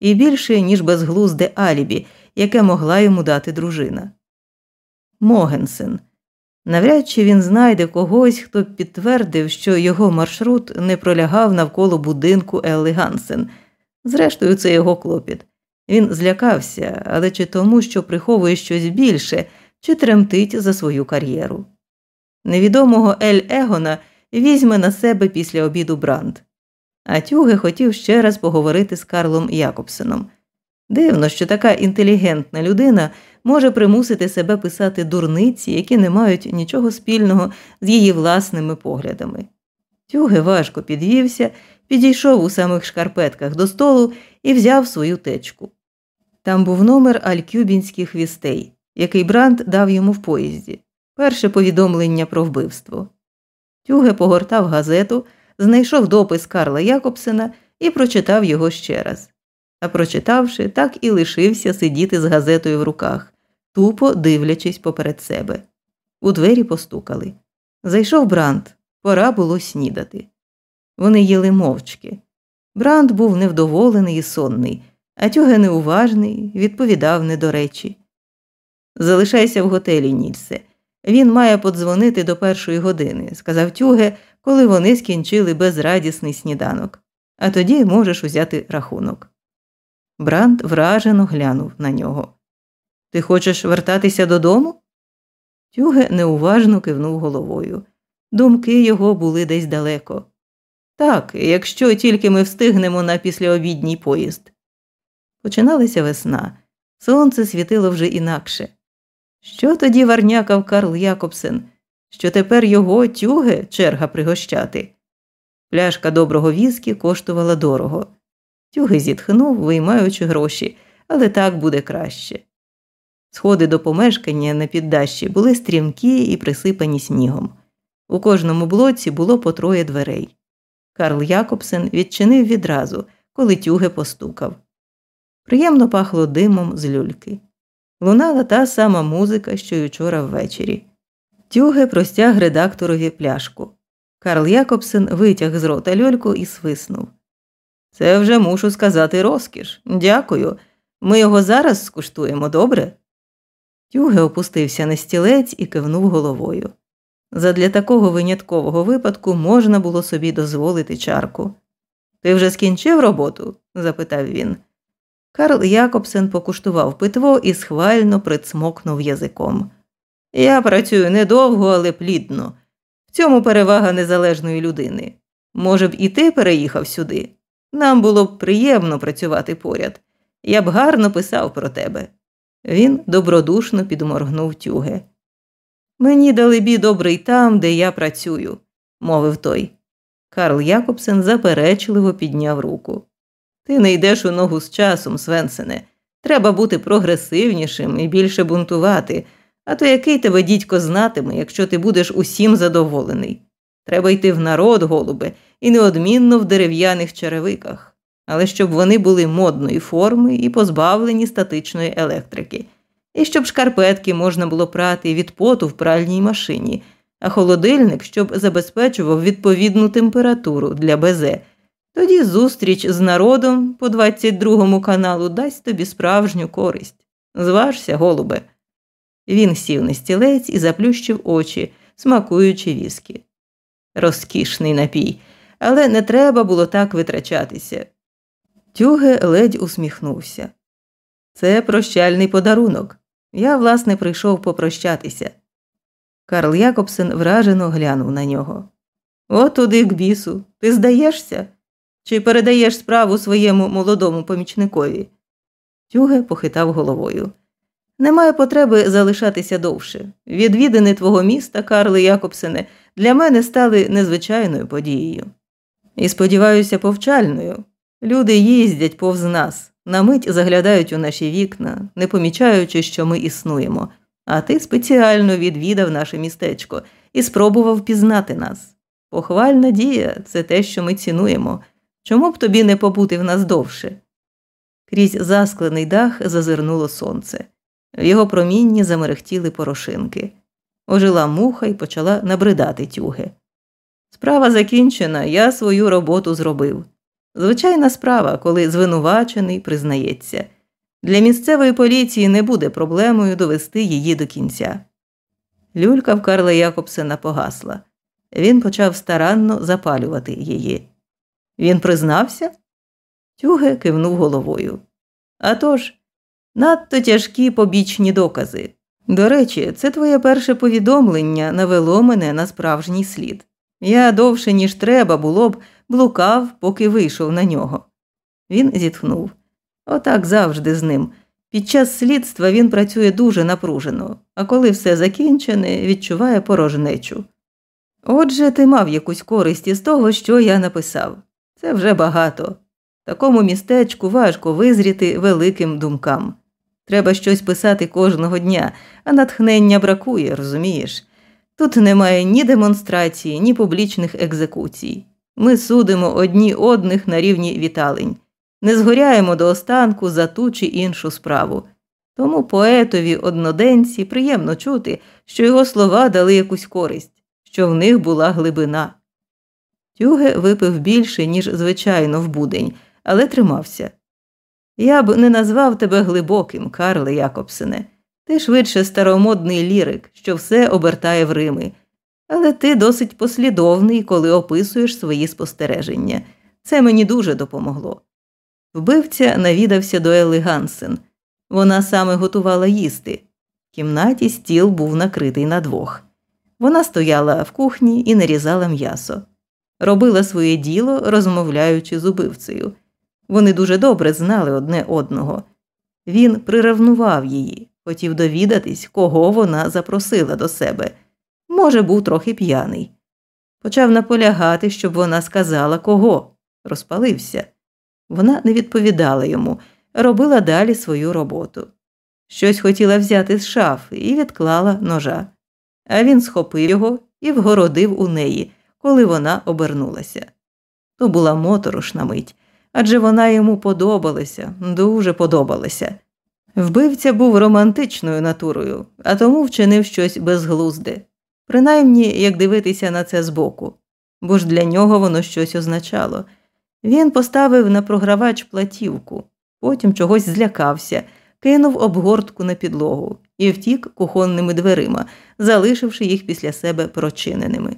і більше, ніж безглузде алібі, яке могла йому дати дружина. Могенсен. Навряд чи він знайде когось, хто підтвердив, що його маршрут не пролягав навколо будинку Елли Гансен. Зрештою, це його клопіт. Він злякався, але чи тому, що приховує щось більше, чи тремтить за свою кар'єру. Невідомого Ель Егона візьме на себе після обіду Брант. А Тюге хотів ще раз поговорити з Карлом Якобсеном. Дивно, що така інтелігентна людина може примусити себе писати дурниці, які не мають нічого спільного з її власними поглядами. Тюге важко підвівся, підійшов у самих шкарпетках до столу і взяв свою течку. Там був номер алькюбінських вістей, який Бранд дав йому в поїзді, перше повідомлення про вбивство. Тюге погортав газету, знайшов допис Карла Якобсена і прочитав його ще раз. А прочитавши, так і лишився сидіти з газетою в руках, тупо дивлячись поперед себе. У двері постукали. Зайшов Бранд, пора було снідати. Вони їли мовчки. Бранд був невдоволений і сонний, а тюге неуважний, відповідав не до речі. Залишайся в готелі, Нільсе. Він має подзвонити до першої години, сказав тюге, коли вони скінчили безрадісний сніданок, а тоді можеш узяти рахунок. Бранд вражено глянув на нього. Ти хочеш вертатися додому? Тюге неуважно кивнув головою. Думки його були десь далеко. Так, якщо тільки ми встигнемо на післяобідній поїзд. Починалася весна, сонце світило вже інакше. Що тоді варнякав Карл Якобсен, що тепер його тюге черга пригощати? Пляшка доброго віскі коштувала дорого. Тюги зітхнув, виймаючи гроші, але так буде краще. Сходи до помешкання на піддащі були стрімкі і присипані снігом. У кожному блоці було по троє дверей. Карл Якобсен відчинив відразу, коли тюге постукав. Приємно пахло димом з люльки. Лунала та сама музика, що й учора ввечері. Тюге простяг редакторові пляшку. Карл Якобсен витяг з рота люльку і свиснув. Це вже мушу сказати розкіш. Дякую. Ми його зараз скуштуємо, добре? Тюге опустився на стілець і кивнув головою. Задля такого виняткового випадку можна було собі дозволити чарку. Ти вже скінчив роботу? запитав він. Карл Якобсен покуштував питво і схвально прицмокнув язиком. Я працюю недовго, але плідно. В цьому перевага незалежної людини. Може б, і ти переїхав сюди? Нам було б приємно працювати поряд. Я б гарно писав про тебе. Він добродушно підморгнув тюге. Мені дали бі добрий там, де я працюю, мовив той. Карл Якобсен заперечливо підняв руку. Ти не йдеш у ногу з часом, Свенсене. Треба бути прогресивнішим і більше бунтувати, а то який тебе дідько знатиме, якщо ти будеш усім задоволений. Треба йти в народ, голубе, і неодмінно в дерев'яних черевиках, але щоб вони були модної форми і позбавлені статичної електрики, і щоб шкарпетки можна було прати від поту в пральній машині, а холодильник щоб забезпечував відповідну температуру для безе. Тоді зустріч з народом по 22 каналу дасть тобі справжню користь. Зважся, голубе. Він сів на стілець і заплющив очі, смакуючи віскі. Розкішний напій, але не треба було так витрачатися. Тюге ледь усміхнувся. Це прощальний подарунок. Я, власне, прийшов попрощатися. Карл Якобсен вражено глянув на нього. О, туди к бісу. Ти здаєшся? Чи передаєш справу своєму молодому помічникові? Тюге похитав головою. Немає потреби залишатися довше. Відвідини твого міста, Карле Якобсене, для мене стали незвичайною подією. І сподіваюся, повчальною. Люди їздять повз нас, на мить заглядають у наші вікна, не помічаючи, що ми існуємо, а ти спеціально відвідав наше містечко і спробував пізнати нас. Похвальна дія це те, що ми цінуємо. Чому б тобі не побути в нас довше? Крізь засклений дах зазирнуло сонце. В його промінні замерехтіли порошинки. Ожила муха і почала набридати тюги. Справа закінчена, я свою роботу зробив. Звичайна справа, коли звинувачений признається. Для місцевої поліції не буде проблемою довести її до кінця. Люлька в Карла Якобсена погасла. Він почав старанно запалювати її. Він признався? Тюге кивнув головою. «А тож, надто тяжкі побічні докази. До речі, це твоє перше повідомлення навело мене на справжній слід. Я довше, ніж треба було б, блукав, поки вийшов на нього. Він зітхнув. Отак завжди з ним. Під час слідства він працює дуже напружено, а коли все закінчене, відчуває порожнечу. Отже, ти мав якусь користь із того, що я написав. Це вже багато. Такому містечку важко визріти великим думкам. Треба щось писати кожного дня, а натхнення бракує, розумієш? Тут немає ні демонстрації, ні публічних екзекуцій. Ми судимо одні одних на рівні віталень, не згоряємо до останку за ту чи іншу справу. Тому поетові одноденці приємно чути, що його слова дали якусь користь, що в них була глибина. Тюге випив більше, ніж звичайно, в будень, але тримався. Я б не назвав тебе глибоким, Карле Якобсене. Ти швидше старомодний лірик, що все обертає в Рими. Але ти досить послідовний, коли описуєш свої спостереження. Це мені дуже допомогло. Вбивця навідався до Елли Гансен. Вона саме готувала їсти. В кімнаті стіл був накритий на двох. Вона стояла в кухні і нарізала м'ясо. Робила своє діло, розмовляючи з убивцею. Вони дуже добре знали одне одного. Він приревнував її, хотів довідатись, кого вона запросила до себе. Може, був трохи п'яний. Почав наполягати, щоб вона сказала кого. Розпалився. Вона не відповідала йому, робила далі свою роботу. Щось хотіла взяти з шафи і відклала ножа. А він схопив його і вгородив у неї, коли вона обернулася. То була моторошна мить адже вона йому подобалася, дуже подобалася. Вбивця був романтичною натурою, а тому вчинив щось безглузде, принаймні як дивитися на це збоку, бо ж для нього воно щось означало. Він поставив на програвач платівку, потім чогось злякався, кинув обгортку на підлогу і втік кухонними дверима, залишивши їх після себе прочиненими.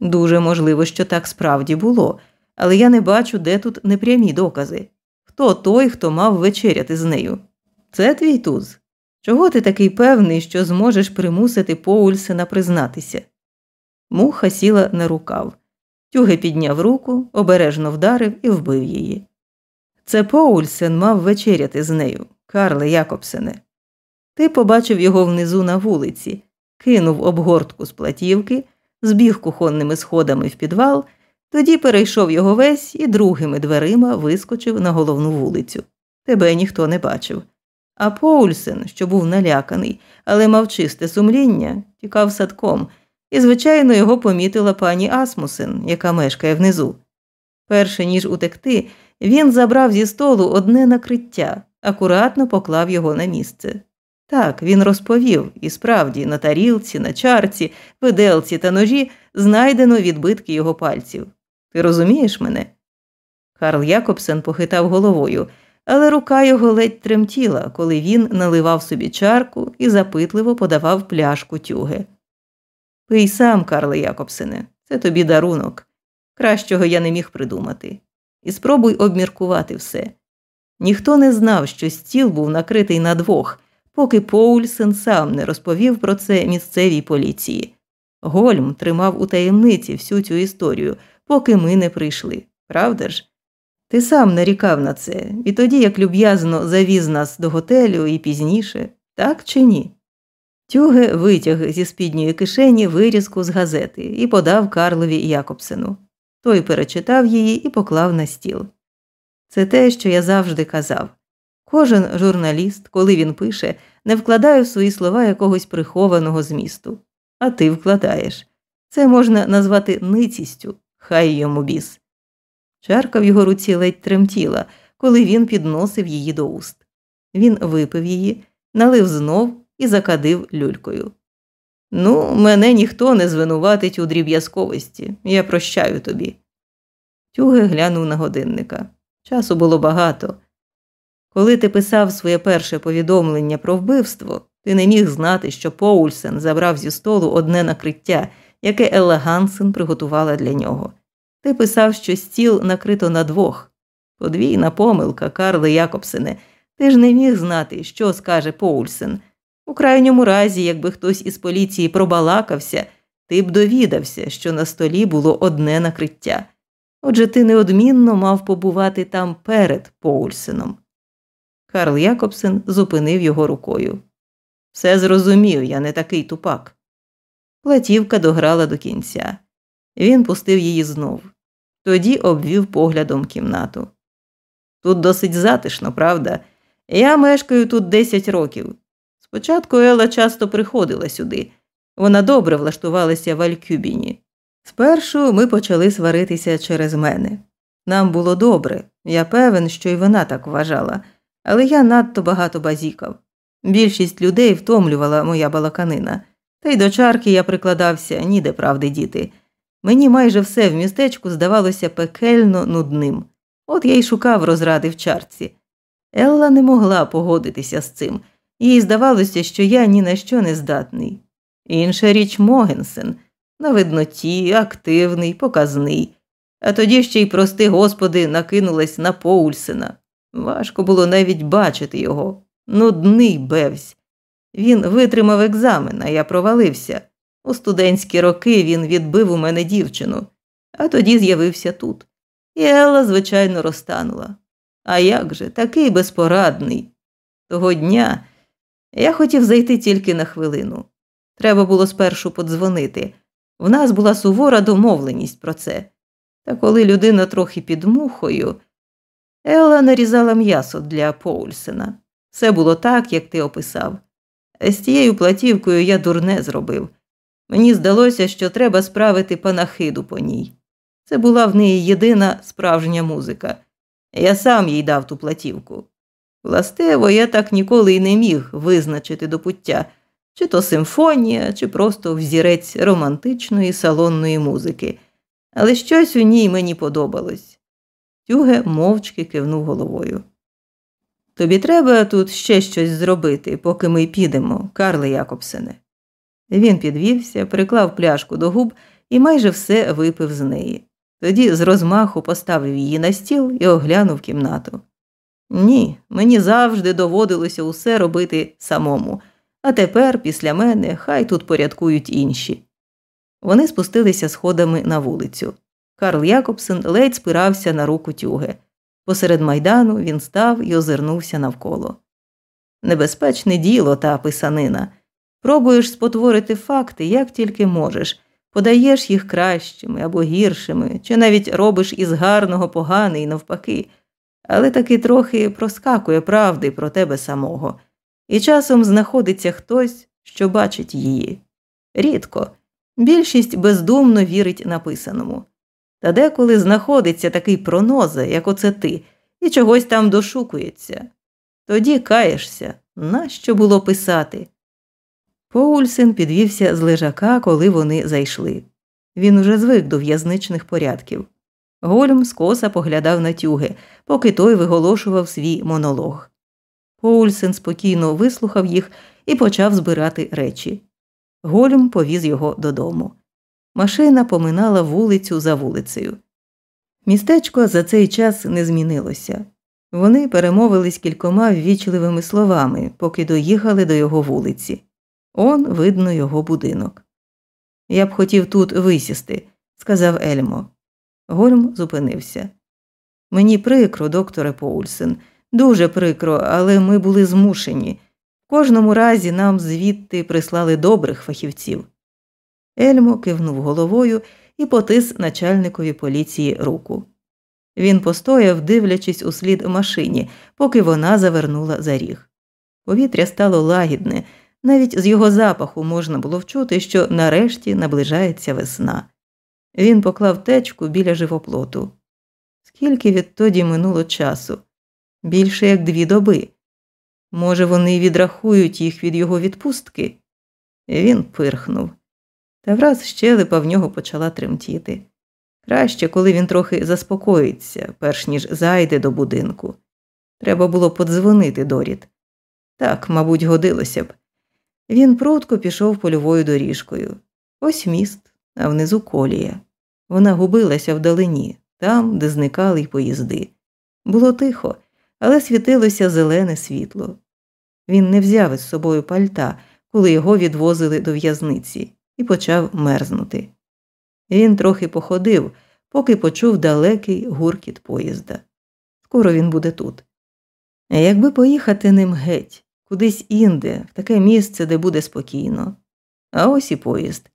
Дуже можливо, що так справді було, але я не бачу, де тут непрямі докази. Хто той, хто мав вечеряти з нею? Це твій туз. Чого ти такий певний, що зможеш примусити Поульсена признатися? Муха сіла на рукав. Тюге підняв руку, обережно вдарив і вбив її. Це Поульсен мав вечеряти з нею, Карле Якобсене. Ти побачив його внизу на вулиці, кинув обгортку з платівки, збіг кухонними сходами в підвал, тоді перейшов його весь і другими дверима вискочив на головну вулицю. Тебе ніхто не бачив. А Поульсен, що був наляканий, але мав чисте сумління, тікав садком, і, звичайно, його помітила пані Асмусен, яка мешкає внизу. Перше ніж утекти, він забрав зі столу одне накриття, акуратно поклав його на місце. Так, він розповів, і справді, на тарілці, на чарці, виделці та ножі знайдено відбитки його пальців. Ти розумієш мене? Карл Якобсен похитав головою, але рука його ледь тремтіла, коли він наливав собі чарку і запитливо подавав пляшку тюги. Пий сам, Карле Якобсене, це тобі дарунок. Кращого я не міг придумати. І спробуй обміркувати все. Ніхто не знав, що стіл був накритий на двох, поки Поульсен сам не розповів про це місцевій поліції. Гольм тримав у таємниці всю цю історію, поки ми не прийшли, правда ж? Ти сам нарікав на це, і тоді як люб'язно завіз нас до готелю і пізніше, так чи ні? Тюге витяг зі спідньої кишені вирізку з газети і подав Карлові Якобсену. Той перечитав її і поклав на стіл. Це те, що я завжди казав. Кожен журналіст, коли він пише, не вкладає в свої слова якогось прихованого змісту. А ти вкладаєш. Це можна назвати ницістю, хай йому біс. Чарка в його руці ледь тремтіла, коли він підносив її до уст. Він випив її, налив знов і закадив люлькою. Ну, мене ніхто не звинуватить у дріб'язковості, я прощаю тобі. Тюге глянув на годинника. Часу було багато. Коли ти писав своє перше повідомлення про вбивство, ти не міг знати, що Поульсен забрав зі столу одне накриття, яке Елла Гансен приготувала для нього. Ти писав, що стіл накрито на двох. Подвійна помилка, Карле Якобсене. Ти ж не міг знати, що скаже Поульсен. У крайньому разі, якби хтось із поліції пробалакався, ти б довідався, що на столі було одне накриття. Отже, ти неодмінно мав побувати там перед Поульсеном. Карл Якобсен зупинив його рукою. Все зрозумів, я не такий тупак. Платівка дограла до кінця. Він пустив її знов. Тоді обвів поглядом кімнату. Тут досить затишно, правда? Я мешкаю тут 10 років. Спочатку Ела часто приходила сюди. Вона добре влаштувалася в Алькюбіні. Спершу ми почали сваритися через мене. Нам було добре, я певен, що й вона так вважала, але я надто багато базікав. Більшість людей втомлювала моя балаканина, та й до чарки я прикладався ніде правди діти. Мені майже все в містечку здавалося пекельно нудним. От я й шукав розради в чарці. Елла не могла погодитися з цим, їй здавалося, що я ні на що не здатний. Інша річ Могенсен на видноті, активний, показний. А тоді ще й, прости господи, накинулась на Поульсена. Важко було навіть бачити його. Нудний бевсь. Він витримав екзамен, а я провалився. У студентські роки він відбив у мене дівчину, а тоді з'явився тут. І Елла, звичайно, розтанула. А як же, такий безпорадний. Того дня я хотів зайти тільки на хвилину. Треба було спершу подзвонити. В нас була сувора домовленість про це. Та коли людина трохи під мухою, Елла нарізала м'ясо для Поульсена. Все було так, як ти описав. З тією платівкою я дурне зробив. Мені здалося, що треба справити панахиду по ній. Це була в неї єдина справжня музика. Я сам їй дав ту платівку. Властиво, я так ніколи й не міг визначити до пуття, чи то симфонія, чи просто взірець романтичної салонної музики, але щось у ній мені подобалось. Тюге мовчки кивнув головою. Тобі треба тут ще щось зробити, поки ми підемо, Карле Якобсене. Він підвівся, приклав пляшку до губ і майже все випив з неї. Тоді з розмаху поставив її на стіл і оглянув кімнату. Ні, мені завжди доводилося усе робити самому, а тепер, після мене, хай тут порядкують інші. Вони спустилися сходами на вулицю. Карл Якобсен ледь спирався на руку тюги. Посеред майдану він став і озирнувся навколо. Небезпечне діло та писанина. Пробуєш спотворити факти, як тільки можеш, подаєш їх кращими або гіршими, чи навіть робиш із гарного поганий навпаки, але таки трохи проскакує правди про тебе самого, і часом знаходиться хтось, що бачить її. Рідко. Більшість бездумно вірить написаному. Та деколи знаходиться такий проноза, як оце ти, і чогось там дошукується. Тоді каєшся, нащо було писати? Поульсен підвівся з лежака, коли вони зайшли. Він уже звик до в'язничних порядків. Гольм скоса поглядав на тюги, поки той виголошував свій монолог. Поульсен спокійно вислухав їх і почав збирати речі. Гольм повіз його додому. Машина поминала вулицю за вулицею. Містечко за цей час не змінилося. Вони перемовились кількома ввічливими словами, поки доїхали до його вулиці. Он видно його будинок. Я б хотів тут висісти, сказав Ельмо. Гольм зупинився. Мені прикро, докторе Поульсен, дуже прикро, але ми були змушені. В кожному разі нам звідти прислали добрих фахівців. Ельмо кивнув головою і потис начальникові поліції руку. Він постояв, дивлячись у слід машині, поки вона завернула за ріг. Повітря стало лагідне, навіть з його запаху можна було вчути, що нарешті наближається весна. Він поклав течку біля живоплоту. Скільки відтоді минуло часу? Більше як дві доби. Може, вони відрахують їх від його відпустки? Він пирхнув. Та враз щелепа в нього почала тремтіти. Краще, коли він трохи заспокоїться, перш ніж зайде до будинку. Треба було подзвонити Доріт. Так, мабуть, годилося б. Він прудко пішов польовою доріжкою. Ось міст, а внизу колія. Вона губилася вдалині, там, де зникали й поїзди. Було тихо, але світилося зелене світло. Він не взяв із собою пальта, коли його відвозили до в'язниці, і почав мерзнути. Він трохи походив, поки почув далекий гуркіт поїзда. Скоро він буде тут. Якби поїхати ним геть, кудись інде, в таке місце, де буде спокійно. А ось і поїзд.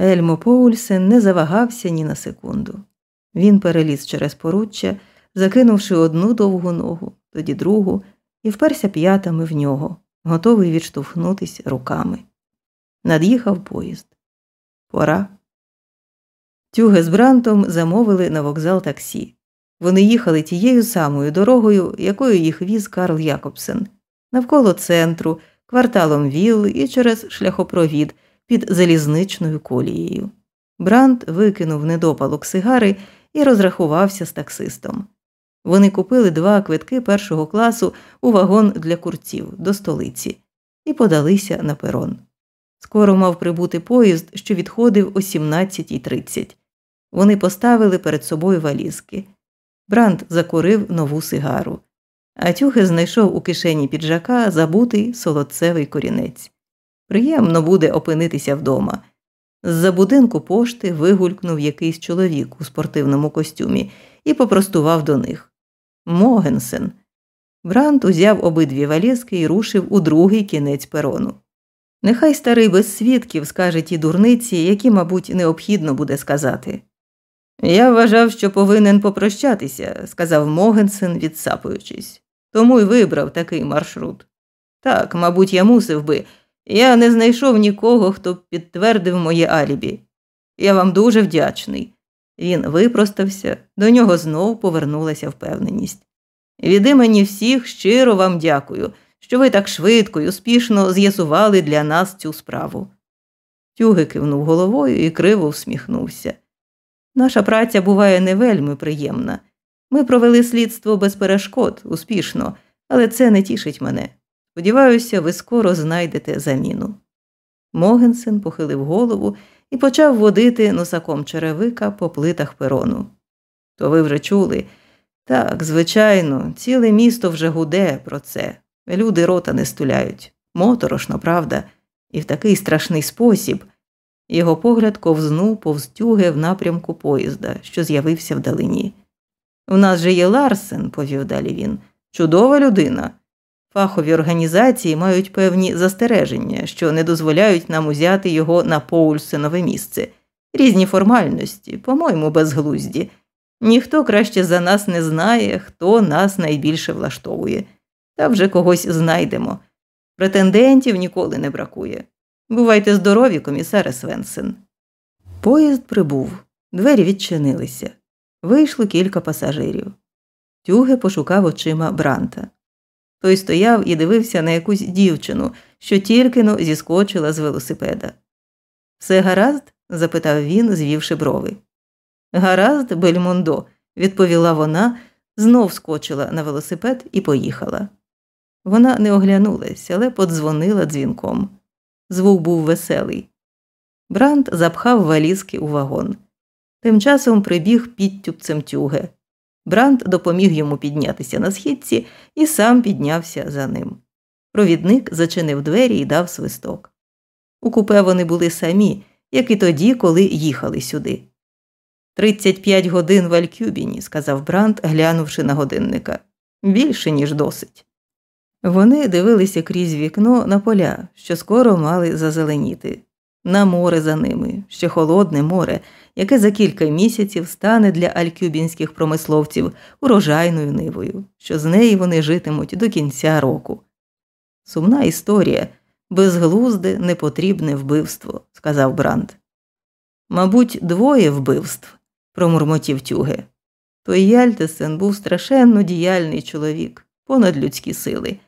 Ельмо Поульсен не завагався ні на секунду. Він переліз через поруччя, закинувши одну довгу ногу, тоді другу, і вперся п'ятами в нього, готовий відштовхнутись руками. Над'їхав поїзд. Пора. Тюге з Брантом замовили на вокзал таксі. Вони їхали тією самою дорогою, якою їх віз Карл Якобсен, навколо центру, кварталом вілл і через шляхопровід під залізничною колією. Брант викинув недопалок сигари і розрахувався з таксистом. Вони купили два квитки першого класу у вагон для курців до столиці і подалися на перон. Скоро мав прибути поїзд, що відходив о 17.30. Вони поставили перед собою валізки. Бранд закурив нову сигару, а тюхе знайшов у кишені піджака забутий солодцевий корінець. Приємно буде опинитися вдома. З-за будинку пошти вигулькнув якийсь чоловік у спортивному костюмі і попростував до них. Могенсен. Бранд узяв обидві валізки і рушив у другий кінець перону. Нехай старий без свідків скаже ті дурниці, які, мабуть, необхідно буде сказати. Я вважав, що повинен попрощатися, сказав Могенсен, відсапуючись, тому й вибрав такий маршрут. Так, мабуть, я мусив би. Я не знайшов нікого, хто б підтвердив моє алібі. Я вам дуже вдячний. Він випростався, до нього знов повернулася впевненість. Від імені всіх щиро вам дякую, що ви так швидко й успішно з'ясували для нас цю справу. Тюги кивнув головою і криво всміхнувся. Наша праця буває не вельми приємна. Ми провели слідство без перешкод, успішно, але це не тішить мене. Сподіваюся, ви скоро знайдете заміну. Могенсен похилив голову і почав водити носаком черевика по плитах перону. То ви вже чули? Так, звичайно, ціле місто вже гуде про це. Люди рота не стуляють. Моторошно, правда, і в такий страшний спосіб. Його погляд ковзнув повз тюги в напрямку поїзда, що з'явився вдалині. У нас же є Ларсен, повів далі він, чудова людина. Фахові організації мають певні застереження, що не дозволяють нам узяти його на Поульсенове місце. Різні формальності, по-моєму, безглузді. Ніхто краще за нас не знає, хто нас найбільше влаштовує, та вже когось знайдемо. Претендентів ніколи не бракує. Бувайте здорові, комісаре Свенсен. Поїзд прибув, двері відчинилися. Вийшло кілька пасажирів. Тюге пошукав очима Бранта. Той стояв і дивився на якусь дівчину, що тільки но зіскочила з велосипеда. Все гаразд? запитав він, звівши брови. Гаразд, Бельмондо, відповіла вона, знов скочила на велосипед і поїхала. Вона не оглянулась, але подзвонила дзвінком. Звук був веселий. Бранд запхав валізки у вагон. Тим часом прибіг підтюпцем тюге. Бранд допоміг йому піднятися на східці і сам піднявся за ним. Провідник зачинив двері і дав свисток. У купе вони були самі, як і тоді, коли їхали сюди. Тридцять п'ять годин в Алькюбіні, сказав Бранд, глянувши на годинника. Більше, ніж досить. Вони дивилися крізь вікно на поля, що скоро мали зазеленіти, на море за ними, ще холодне море, яке за кілька місяців стане для алькюбінських промисловців урожайною нивою, що з неї вони житимуть до кінця року. Сумна історія, безглузде, непотрібне вбивство, сказав Бранд. Мабуть, двоє вбивств, промурмотів тюге. Той Яльтесен був страшенно діяльний чоловік, понад людські сили.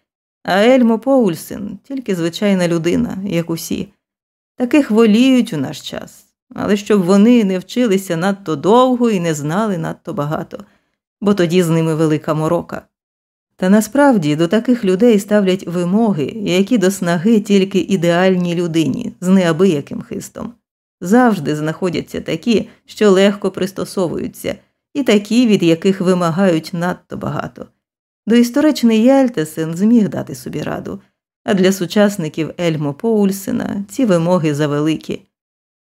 А Ельмо Поульсен тільки звичайна людина, як усі. Таких воліють у наш час, але щоб вони не вчилися надто довго і не знали надто багато, бо тоді з ними велика морока. Та насправді до таких людей ставлять вимоги, які до снаги тільки ідеальній людині з неабияким хистом. Завжди знаходяться такі, що легко пристосовуються, і такі, від яких вимагають надто багато. Доісторичний Яльтесен зміг дати собі раду, а для сучасників Ельмо Поульсена ці вимоги завеликі.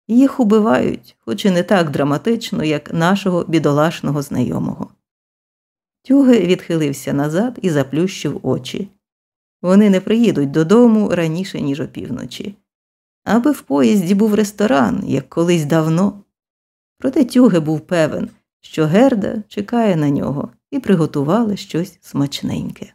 Їх убивають, хоч і не так драматично, як нашого бідолашного знайомого. Тюге відхилився назад і заплющив очі. Вони не приїдуть додому раніше, ніж опівночі. Аби в поїзді був ресторан, як колись давно. Проте Тюге був певен, що Герда чекає на нього і приготувала щось смачненьке.